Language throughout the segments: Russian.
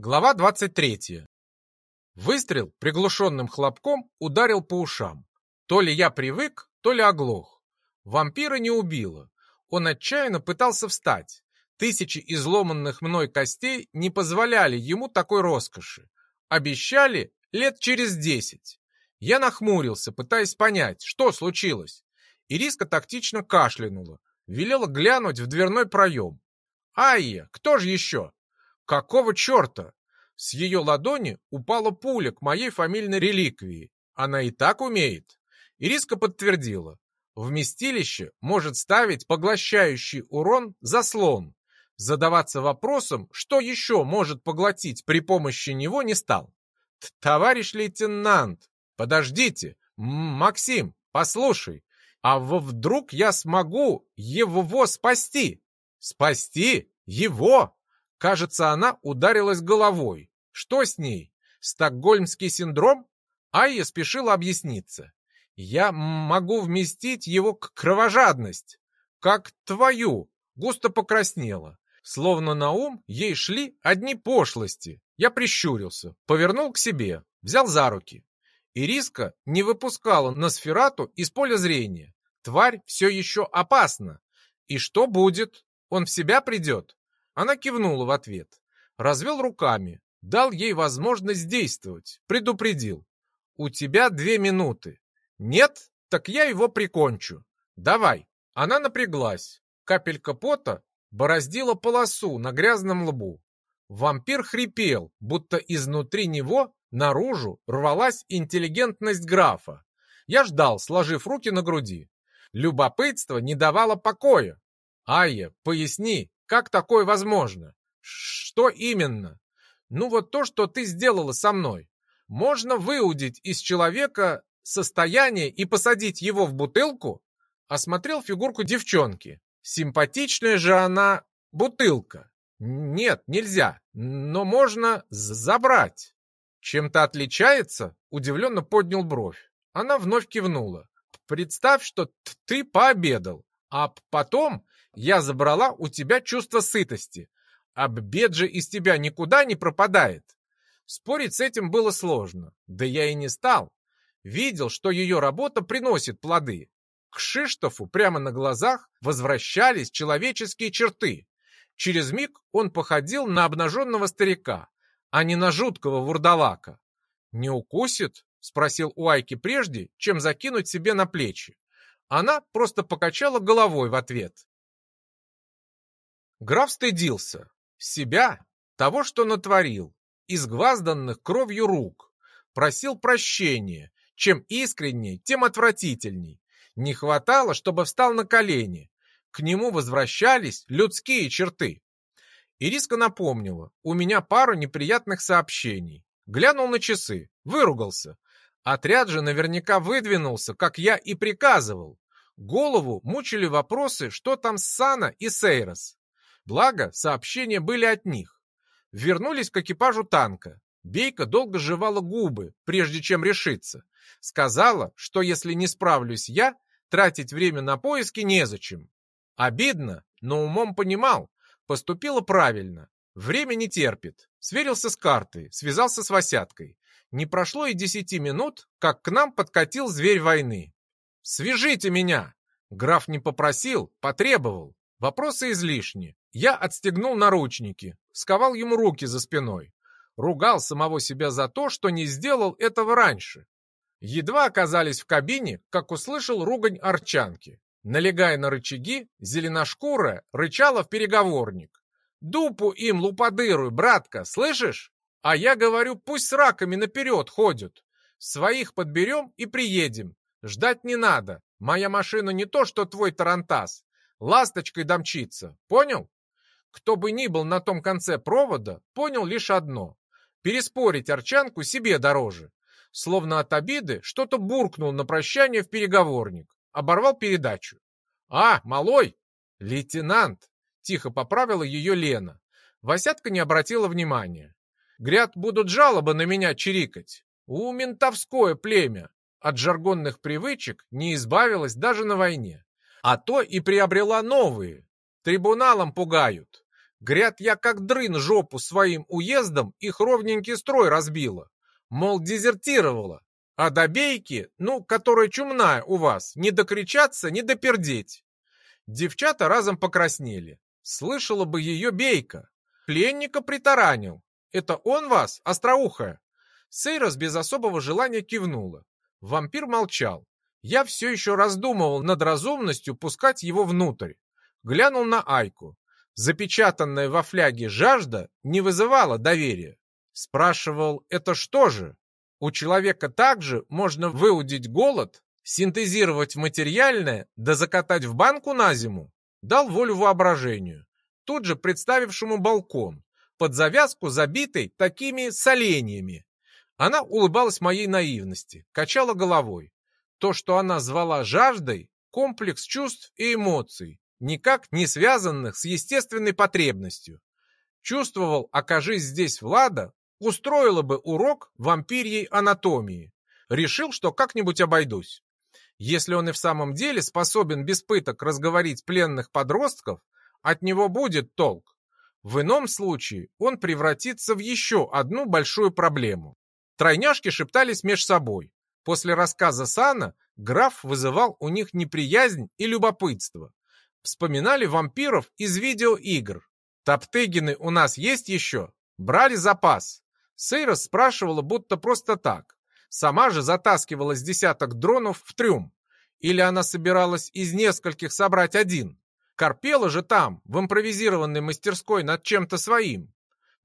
Глава 23. Выстрел приглушенным хлопком ударил по ушам. То ли я привык, то ли оглох. Вампира не убило. Он отчаянно пытался встать. Тысячи изломанных мной костей не позволяли ему такой роскоши. Обещали лет через десять. Я нахмурился, пытаясь понять, что случилось. Ириска тактично кашлянула, велела глянуть в дверной проем. «Айя, кто же еще?» Какого черта? С ее ладони упала пуля к моей фамильной реликвии. Она и так умеет. Ириска подтвердила. Вместилище может ставить поглощающий урон заслон. Задаваться вопросом, что еще может поглотить при помощи него, не стал. «Товарищ лейтенант, подождите! Максим, послушай, а вдруг я смогу его спасти?» «Спасти? Его?» Кажется, она ударилась головой. Что с ней? Стокгольмский синдром? Айя спешила объясниться. Я могу вместить его кровожадность, как твою, густо покраснела. Словно на ум ей шли одни пошлости. Я прищурился, повернул к себе, взял за руки. Ириска не выпускала Носферату из поля зрения. Тварь все еще опасна. И что будет? Он в себя придет? Она кивнула в ответ, развел руками, дал ей возможность действовать, предупредил. «У тебя две минуты. Нет, так я его прикончу. Давай». Она напряглась. Капелька пота бороздила полосу на грязном лбу. Вампир хрипел, будто изнутри него наружу рвалась интеллигентность графа. Я ждал, сложив руки на груди. Любопытство не давало покоя. «Айя, поясни, как такое возможно? Что именно? Ну вот то, что ты сделала со мной. Можно выудить из человека состояние и посадить его в бутылку? Осмотрел фигурку девчонки. Симпатичная же она бутылка. Нет, нельзя, но можно забрать. Чем-то отличается? Удивленно поднял бровь. Она вновь кивнула. Представь, что ты пообедал, а потом я забрала у тебя чувство сытости. Обед же из тебя никуда не пропадает. Спорить с этим было сложно, да я и не стал. Видел, что ее работа приносит плоды. К Шиштофу прямо на глазах возвращались человеческие черты. Через миг он походил на обнаженного старика, а не на жуткого вурдалака. «Не укусит?» — спросил у Айки прежде, чем закинуть себе на плечи. Она просто покачала головой в ответ. Граф стыдился. Себя, того, что натворил, изгвазданных кровью рук. Просил прощения. Чем искренней, тем отвратительней. Не хватало, чтобы встал на колени. К нему возвращались людские черты. Ириска напомнила, у меня пару неприятных сообщений. Глянул на часы, выругался. Отряд же наверняка выдвинулся, как я и приказывал. Голову мучили вопросы, что там с Сана и Сейрос. Благо, сообщения были от них. Вернулись к экипажу танка. Бейка долго жевала губы, прежде чем решиться. Сказала, что если не справлюсь я, тратить время на поиски незачем. Обидно, но умом понимал, поступила правильно. Время не терпит. Сверился с картой, связался с Васяткой. Не прошло и десяти минут, как к нам подкатил зверь войны. «Свяжите меня!» Граф не попросил, потребовал. Вопросы излишни. Я отстегнул наручники, сковал ему руки за спиной. Ругал самого себя за то, что не сделал этого раньше. Едва оказались в кабине, как услышал ругань арчанки. Налегая на рычаги, зеленошкурая рычала в переговорник. «Дупу им луподыруй, братка, слышишь? А я говорю, пусть с раками наперед ходят. Своих подберем и приедем. Ждать не надо. Моя машина не то, что твой тарантас. Ласточкой домчится. Понял?» Кто бы ни был на том конце провода, понял лишь одно. Переспорить Арчанку себе дороже. Словно от обиды что-то буркнул на прощание в переговорник. Оборвал передачу. «А, малой!» «Лейтенант!» Тихо поправила ее Лена. Васятка не обратила внимания. «Гряд, будут жалобы на меня чирикать. У ментовское племя. От жаргонных привычек не избавилась даже на войне. А то и приобрела новые, Трибуналом пугают. Гряд, я как дрын жопу своим уездом их ровненький строй разбила. Мол, дезертировала. А до бейки, ну, которая чумная у вас, не докричаться, не допердеть. Девчата разом покраснели. Слышала бы ее бейка. Пленника притаранил. Это он вас, остроухая? Сейрос без особого желания кивнула. Вампир молчал. Я все еще раздумывал над разумностью пускать его внутрь. Глянул на Айку. Запечатанная во фляге жажда не вызывала доверия. Спрашивал, это что же? У человека также можно выудить голод, синтезировать материальное, да закатать в банку на зиму. Дал волю воображению, тут же представившему балкон, под завязку забитый такими соленьями. Она улыбалась моей наивности, качала головой. То, что она звала жаждой, комплекс чувств и эмоций, никак не связанных с естественной потребностью. Чувствовал, окажись здесь Влада, устроила бы урок вампирьей анатомии. Решил, что как-нибудь обойдусь. Если он и в самом деле способен без пыток разговорить пленных подростков, от него будет толк. В ином случае он превратится в еще одну большую проблему. Тройняшки шептались меж собой. После рассказа Сана граф вызывал у них неприязнь и любопытство. Вспоминали вампиров из видеоигр. «Топтыгины у нас есть еще?» Брали запас. Сейра спрашивала, будто просто так. Сама же затаскивала с десяток дронов в трюм. Или она собиралась из нескольких собрать один. Корпела же там, в импровизированной мастерской над чем-то своим.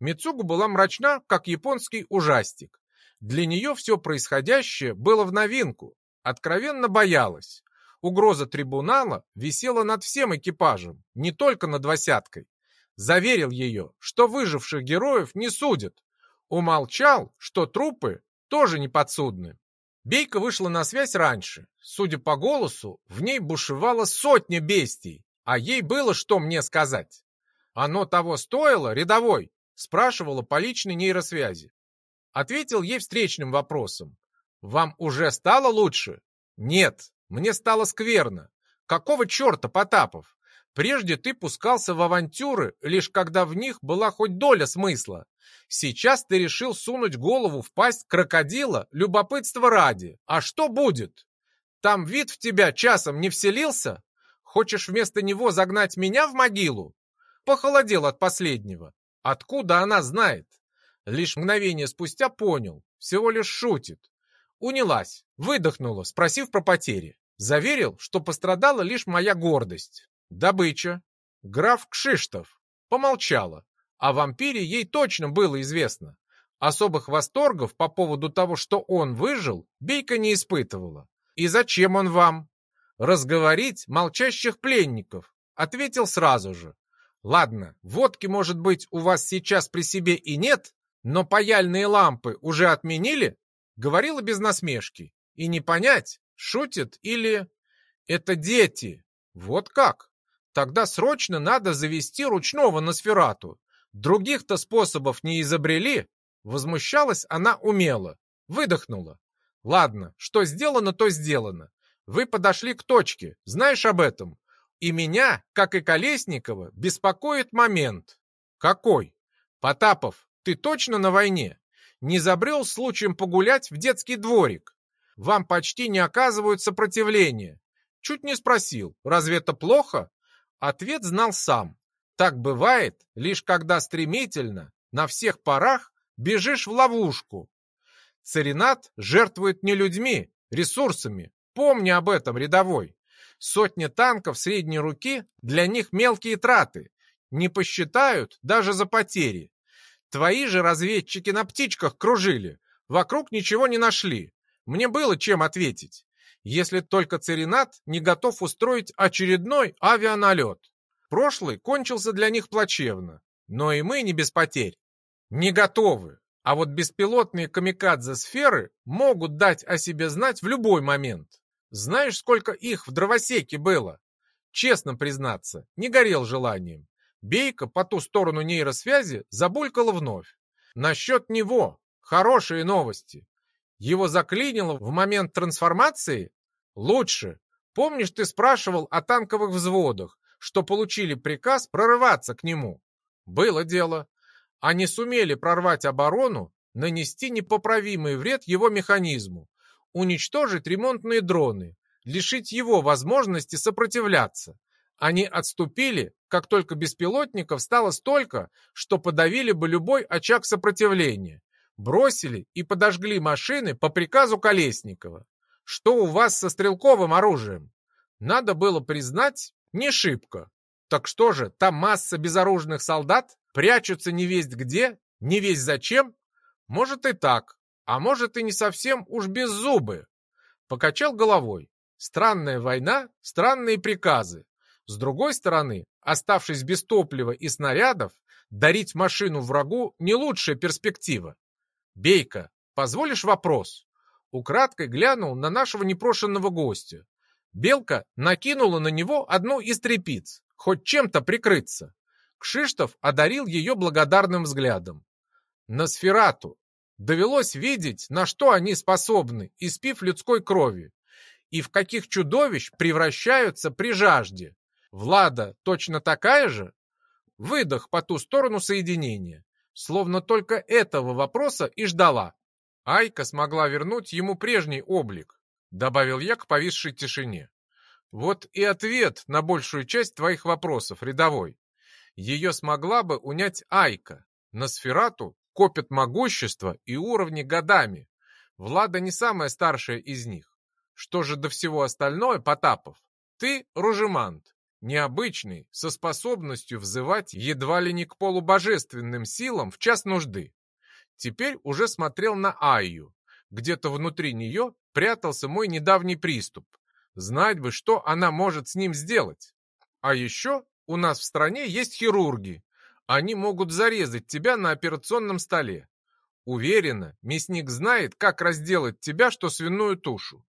Мицугу была мрачна, как японский ужастик. Для нее все происходящее было в новинку. Откровенно боялась. Угроза трибунала висела над всем экипажем, не только над восяткой. Заверил ее, что выживших героев не судят. Умолчал, что трупы тоже не подсудны. Бейка вышла на связь раньше. Судя по голосу, в ней бушевала сотня бестий, а ей было что мне сказать. «Оно того стоило, рядовой?» спрашивала по личной нейросвязи. Ответил ей встречным вопросом. «Вам уже стало лучше?» «Нет, мне стало скверно. Какого черта, Потапов? Прежде ты пускался в авантюры, лишь когда в них была хоть доля смысла. Сейчас ты решил сунуть голову в пасть крокодила любопытство ради. А что будет? Там вид в тебя часом не вселился? Хочешь вместо него загнать меня в могилу? Похолодел от последнего. Откуда она знает? Лишь мгновение спустя понял, всего лишь шутит. Унялась, выдохнула, спросив про потери. Заверил, что пострадала лишь моя гордость. Добыча. Граф Кшиштов. Помолчала. О вампире ей точно было известно. Особых восторгов по поводу того, что он выжил, Бейка не испытывала. «И зачем он вам?» «Разговорить молчащих пленников», — ответил сразу же. «Ладно, водки, может быть, у вас сейчас при себе и нет, но паяльные лампы уже отменили?» Говорила без насмешки. И не понять, шутит или... Это дети. Вот как? Тогда срочно надо завести ручного Носферату. Других-то способов не изобрели. Возмущалась она умело. Выдохнула. Ладно, что сделано, то сделано. Вы подошли к точке, знаешь об этом? И меня, как и Колесникова, беспокоит момент. Какой? Потапов, ты точно на войне? Не забрел случаем погулять в детский дворик? Вам почти не оказывают сопротивления. Чуть не спросил, разве это плохо? Ответ знал сам. Так бывает, лишь когда стремительно, на всех парах, бежишь в ловушку. Царинат жертвует не людьми, ресурсами. Помни об этом, рядовой. Сотни танков средней руки для них мелкие траты. Не посчитают даже за потери. Твои же разведчики на птичках кружили. Вокруг ничего не нашли. Мне было чем ответить. Если только Церинат не готов устроить очередной авианалет. Прошлый кончился для них плачевно. Но и мы не без потерь. Не готовы. А вот беспилотные камикадзе-сферы могут дать о себе знать в любой момент. Знаешь, сколько их в дровосеке было? Честно признаться, не горел желанием. Бейка по ту сторону нейросвязи забулькала вновь. Насчет него хорошие новости. Его заклинило в момент трансформации? Лучше. Помнишь, ты спрашивал о танковых взводах, что получили приказ прорываться к нему? Было дело. Они сумели прорвать оборону, нанести непоправимый вред его механизму, уничтожить ремонтные дроны, лишить его возможности сопротивляться. Они отступили, как только беспилотников стало столько, что подавили бы любой очаг сопротивления. Бросили и подожгли машины по приказу Колесникова. Что у вас со стрелковым оружием? Надо было признать, не шибко. Так что же, там масса безоружных солдат прячутся не весть где, не весть зачем? Может и так, а может и не совсем уж без зубы. Покачал головой. Странная война, странные приказы. С другой стороны, оставшись без топлива и снарядов, дарить машину врагу не лучшая перспектива. Бейка, позволишь вопрос? Украдкой глянул на нашего непрошенного гостя. Белка накинула на него одну из трепиц, хоть чем-то прикрыться. Кшиштов одарил ее благодарным взглядом. На сферату. Довелось видеть, на что они способны, испив людской крови, и в каких чудовищ превращаются при жажде. Влада точно такая же? Выдох по ту сторону соединения. Словно только этого вопроса и ждала. Айка смогла вернуть ему прежний облик, добавил я к повисшей тишине. Вот и ответ на большую часть твоих вопросов, рядовой. Ее смогла бы унять Айка. На сферату копят могущество и уровни годами. Влада не самая старшая из них. Что же до всего остальное, Потапов? Ты ружемант, необычный, со способностью взывать едва ли не к полубожественным силам в час нужды теперь уже смотрел на Айю. Где-то внутри нее прятался мой недавний приступ. Знать бы, что она может с ним сделать. А еще у нас в стране есть хирурги. Они могут зарезать тебя на операционном столе. Уверена, мясник знает, как разделать тебя, что свиную тушу.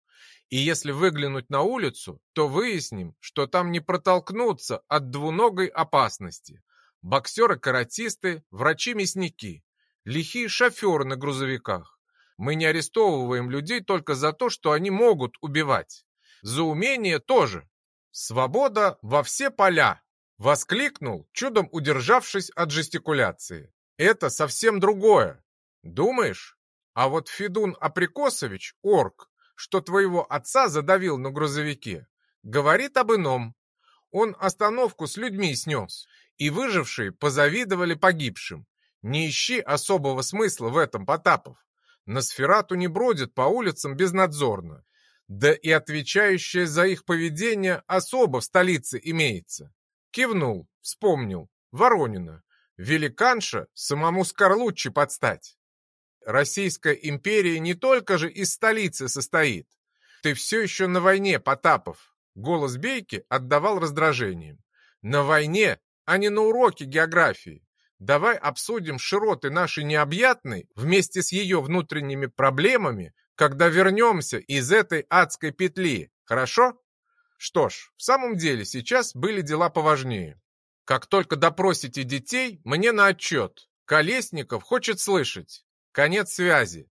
И если выглянуть на улицу, то выясним, что там не протолкнуться от двуногой опасности. Боксеры-каратисты, врачи-мясники лихие шоферы на грузовиках. Мы не арестовываем людей только за то, что они могут убивать. За умение тоже. Свобода во все поля!» Воскликнул, чудом удержавшись от жестикуляции. «Это совсем другое. Думаешь? А вот Федун Априкосович, орк, что твоего отца задавил на грузовике, говорит об ином. Он остановку с людьми снес, и выжившие позавидовали погибшим. Не ищи особого смысла в этом, Потапов. Носферату не бродит по улицам безнадзорно. Да и отвечающая за их поведение особо в столице имеется. Кивнул, вспомнил. Воронина. Великанша самому Скорлуччи подстать. Российская империя не только же из столицы состоит. Ты все еще на войне, Потапов. Голос Бейки отдавал раздражением. На войне, а не на уроке географии. Давай обсудим широты нашей необъятной вместе с ее внутренними проблемами, когда вернемся из этой адской петли, хорошо? Что ж, в самом деле сейчас были дела поважнее. Как только допросите детей, мне на отчет. Колесников хочет слышать. Конец связи.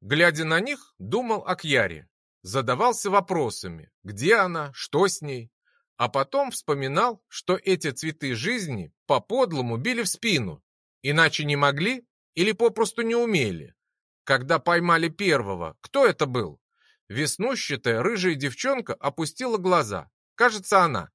Глядя на них, думал о Кьяре. Задавался вопросами. Где она? Что с ней? А потом вспоминал, что эти цветы жизни по-подлому били в спину. Иначе не могли или попросту не умели. Когда поймали первого, кто это был? Веснущатая рыжая девчонка опустила глаза. Кажется, она.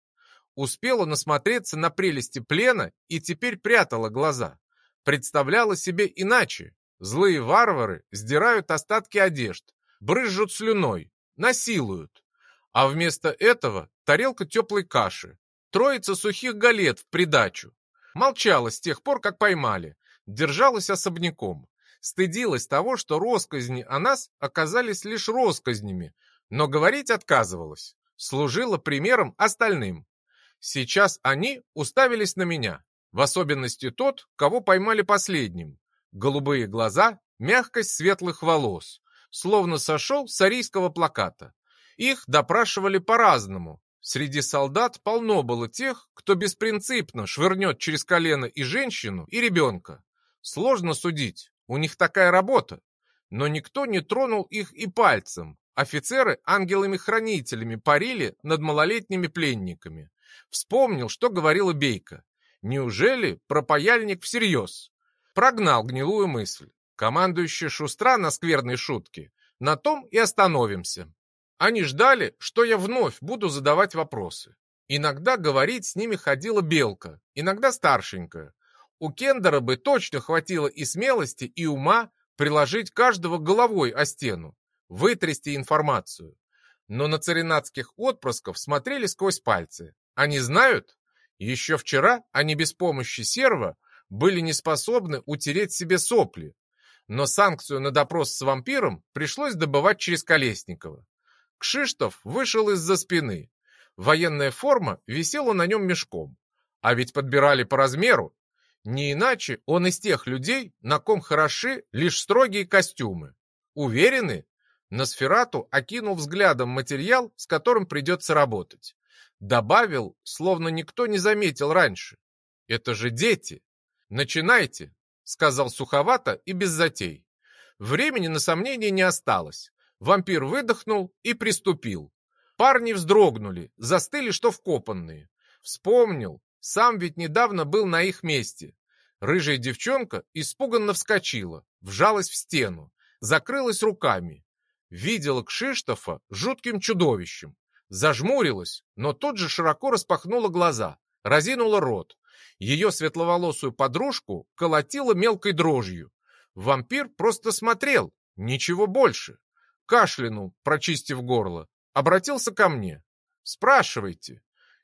Успела насмотреться на прелести плена и теперь прятала глаза. Представляла себе иначе. Злые варвары сдирают остатки одежд, брызжут слюной, насилуют. А вместо этого тарелка теплой каши, троица сухих галет в придачу. Молчала с тех пор, как поймали, держалась особняком, стыдилась того, что росказни о нас оказались лишь росказнями, но говорить отказывалась, служила примером остальным. Сейчас они уставились на меня, в особенности тот, кого поймали последним. Голубые глаза, мягкость светлых волос, словно сошел с арийского плаката. Их допрашивали по-разному. Среди солдат полно было тех, кто беспринципно швырнет через колено и женщину, и ребенка. Сложно судить, у них такая работа. Но никто не тронул их и пальцем. Офицеры ангелами-хранителями парили над малолетними пленниками. Вспомнил, что говорила Бейка. Неужели пропаяльник всерьез? Прогнал гнилую мысль. Командующий шустра на скверной шутке. На том и остановимся. Они ждали, что я вновь буду задавать вопросы. Иногда говорить с ними ходила белка, иногда старшенькая. У Кендера бы точно хватило и смелости, и ума приложить каждого головой о стену, вытрясти информацию. Но на царинатских отпрысков смотрели сквозь пальцы. Они знают? Еще вчера они без помощи серва были не способны утереть себе сопли. Но санкцию на допрос с вампиром пришлось добывать через Колесникова. Кшиштов вышел из-за спины. Военная форма висела на нем мешком. А ведь подбирали по размеру. Не иначе он из тех людей, на ком хороши лишь строгие костюмы. Уверены? Носферату окинул взглядом материал, с которым придется работать. Добавил, словно никто не заметил раньше. Это же дети. Начинайте, сказал суховато и без затей. Времени на сомнение не осталось. Вампир выдохнул и приступил. Парни вздрогнули, застыли, что вкопанные. Вспомнил, сам ведь недавно был на их месте. Рыжая девчонка испуганно вскочила, вжалась в стену, закрылась руками видела Кшиштофа жутким чудовищем. Зажмурилась, но тут же широко распахнула глаза, разинула рот. Ее светловолосую подружку колотила мелкой дрожью. Вампир просто смотрел, ничего больше. Кашлянул, прочистив горло, обратился ко мне. «Спрашивайте».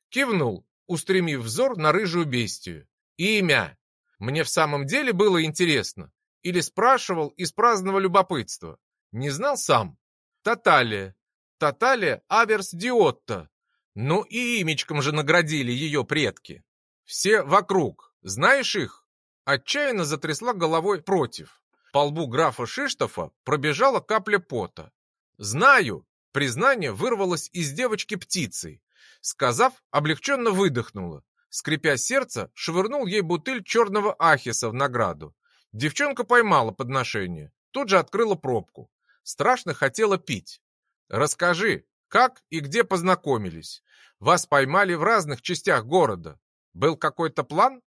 Кивнул, устремив взор на рыжую бестию. «Имя». Мне в самом деле было интересно. Или спрашивал из праздного любопытства. Не знал сам. Таталия. Таталия Аверс Диотта. Ну и имечком же наградили ее предки. Все вокруг. Знаешь их? Отчаянно затрясла головой против. По лбу графа Шиштофа пробежала капля пота. «Знаю!» Признание вырвалось из девочки птицей. Сказав, облегченно выдохнула. Скрипя сердце, швырнул ей бутыль черного ахиса в награду. Девчонка поймала подношение, тут же открыла пробку. Страшно хотела пить. Расскажи, как и где познакомились? Вас поймали в разных частях города. Был какой-то план?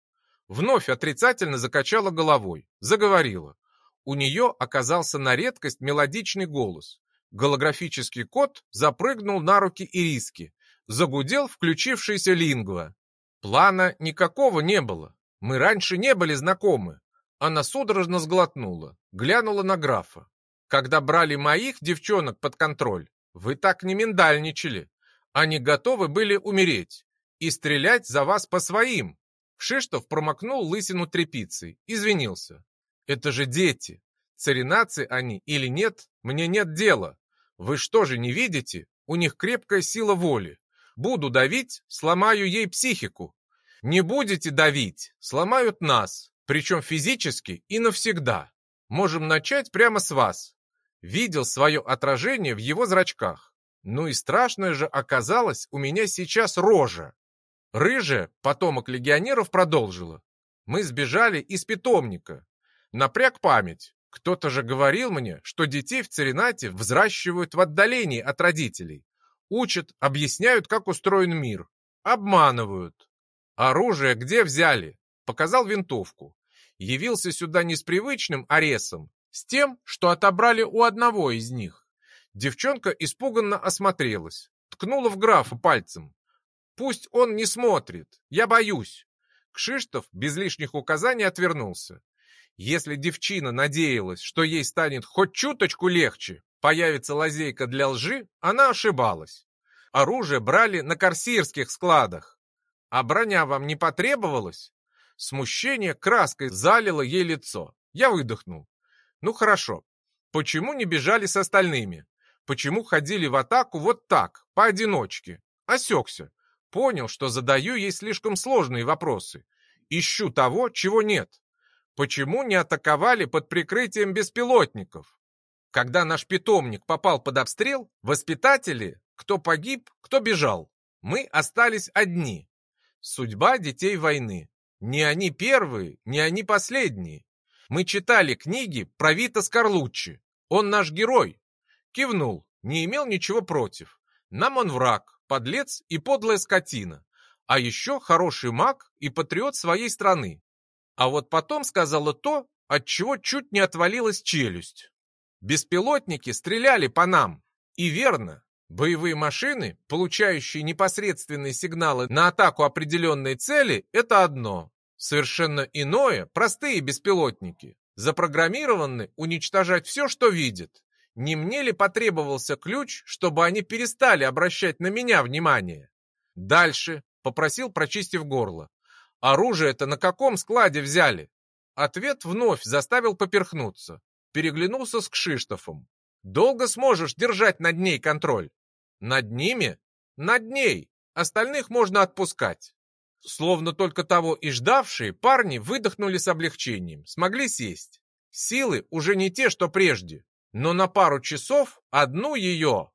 Вновь отрицательно закачала головой, заговорила. У нее оказался на редкость мелодичный голос. Голографический кот запрыгнул на руки Ириски. Загудел включившийся лингва. Плана никакого не было. Мы раньше не были знакомы. Она судорожно сглотнула, глянула на графа. Когда брали моих девчонок под контроль, вы так не миндальничали. Они готовы были умереть и стрелять за вас по своим. Шиштов промокнул лысину тряпицей, извинился. Это же дети. Царинацы они или нет, мне нет дела. Вы что же не видите? У них крепкая сила воли. Буду давить, сломаю ей психику. Не будете давить, сломают нас, причем физически и навсегда. Можем начать прямо с вас видел свое отражение в его зрачках. Ну и страшная же оказалась у меня сейчас рожа. Рыжая, потомок легионеров, продолжила. Мы сбежали из питомника. Напряг память. Кто-то же говорил мне, что детей в Церинате взращивают в отдалении от родителей. Учат, объясняют, как устроен мир. Обманывают. Оружие где взяли? Показал винтовку. Явился сюда не с привычным аресом, с тем, что отобрали у одного из них. Девчонка испуганно осмотрелась, ткнула в графа пальцем. «Пусть он не смотрит, я боюсь». Кшиштов без лишних указаний отвернулся. Если девчина надеялась, что ей станет хоть чуточку легче, появится лазейка для лжи, она ошибалась. Оружие брали на корсирских складах. А броня вам не потребовалась? Смущение краской залило ей лицо. Я выдохнул. Ну хорошо. Почему не бежали с остальными? Почему ходили в атаку вот так, поодиночке? Осекся. Понял, что задаю ей слишком сложные вопросы. Ищу того, чего нет. Почему не атаковали под прикрытием беспилотников? Когда наш питомник попал под обстрел, воспитатели, кто погиб, кто бежал, мы остались одни. Судьба детей войны. Не они первые, не они последние. Мы читали книги про Вита Скорлуччи. Он наш герой. Кивнул, не имел ничего против. Нам он враг, подлец и подлая скотина. А еще хороший маг и патриот своей страны. А вот потом сказала то, от чего чуть не отвалилась челюсть. Беспилотники стреляли по нам. И верно, боевые машины, получающие непосредственные сигналы на атаку определенной цели, это одно. Совершенно иное – простые беспилотники, запрограммированы уничтожать все, что видят. Не мне ли потребовался ключ, чтобы они перестали обращать на меня внимание? Дальше, попросил, прочистив горло. Оружие-то на каком складе взяли? Ответ вновь заставил поперхнуться. Переглянулся с Кшиштофом. Долго сможешь держать над ней контроль? Над ними? Над ней. Остальных можно отпускать. Словно только того и ждавшие, парни выдохнули с облегчением, смогли сесть. Силы уже не те, что прежде, но на пару часов одну ее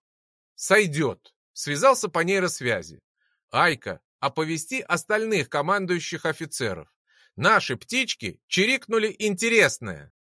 сойдет. Связался по нейросвязи. Айка, оповести остальных командующих офицеров. Наши птички чирикнули интересное.